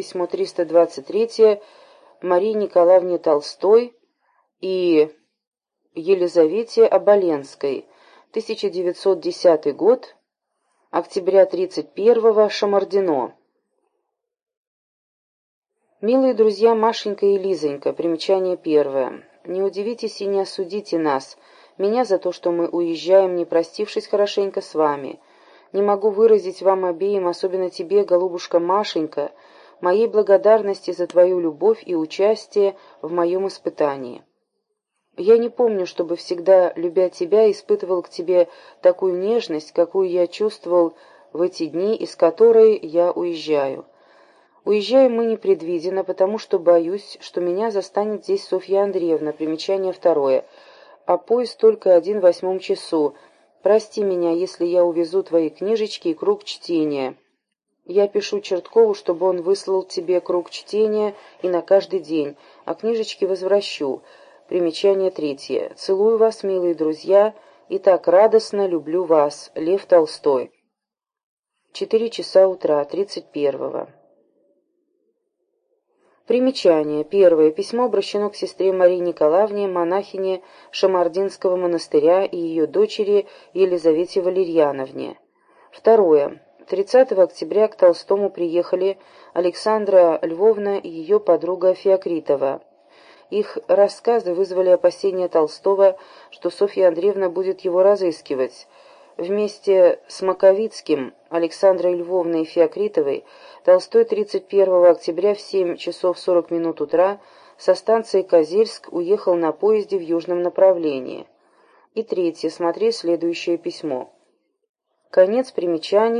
письмо 323 Марии Николаевне Толстой и Елизавете Оболенской, 1910 год, октября 31-го, Шамардино. Милые друзья Машенька и Лизонька, примечание первое. Не удивитесь и не осудите нас, меня за то, что мы уезжаем, не простившись хорошенько с вами. Не могу выразить вам обеим, особенно тебе, голубушка Машенька, моей благодарности за твою любовь и участие в моем испытании. Я не помню, чтобы всегда, любя тебя, испытывал к тебе такую нежность, какую я чувствовал в эти дни, из которой я уезжаю. Уезжаем мы непредвиденно, потому что боюсь, что меня застанет здесь Софья Андреевна, примечание второе — а поезд только один в восьмом часу. Прости меня, если я увезу твои книжечки и круг чтения. Я пишу Черткову, чтобы он выслал тебе круг чтения и на каждый день, а книжечки возвращу. Примечание третье. Целую вас, милые друзья, и так радостно люблю вас. Лев Толстой. Четыре часа утра, тридцать первого. Примечание. Первое. Письмо обращено к сестре Марии Николаевне, монахине Шамардинского монастыря и ее дочери Елизавете Валерьяновне. Второе. 30 октября к Толстому приехали Александра Львовна и ее подруга Феокритова. Их рассказы вызвали опасения Толстого, что Софья Андреевна будет его разыскивать. Вместе с Маковицким, Александрой Львовной и Феокритовой Толстой 31 октября в 7 часов 40 минут утра со станции Козельск уехал на поезде в южном направлении. И третье. Смотри следующее письмо. Конец примечаний.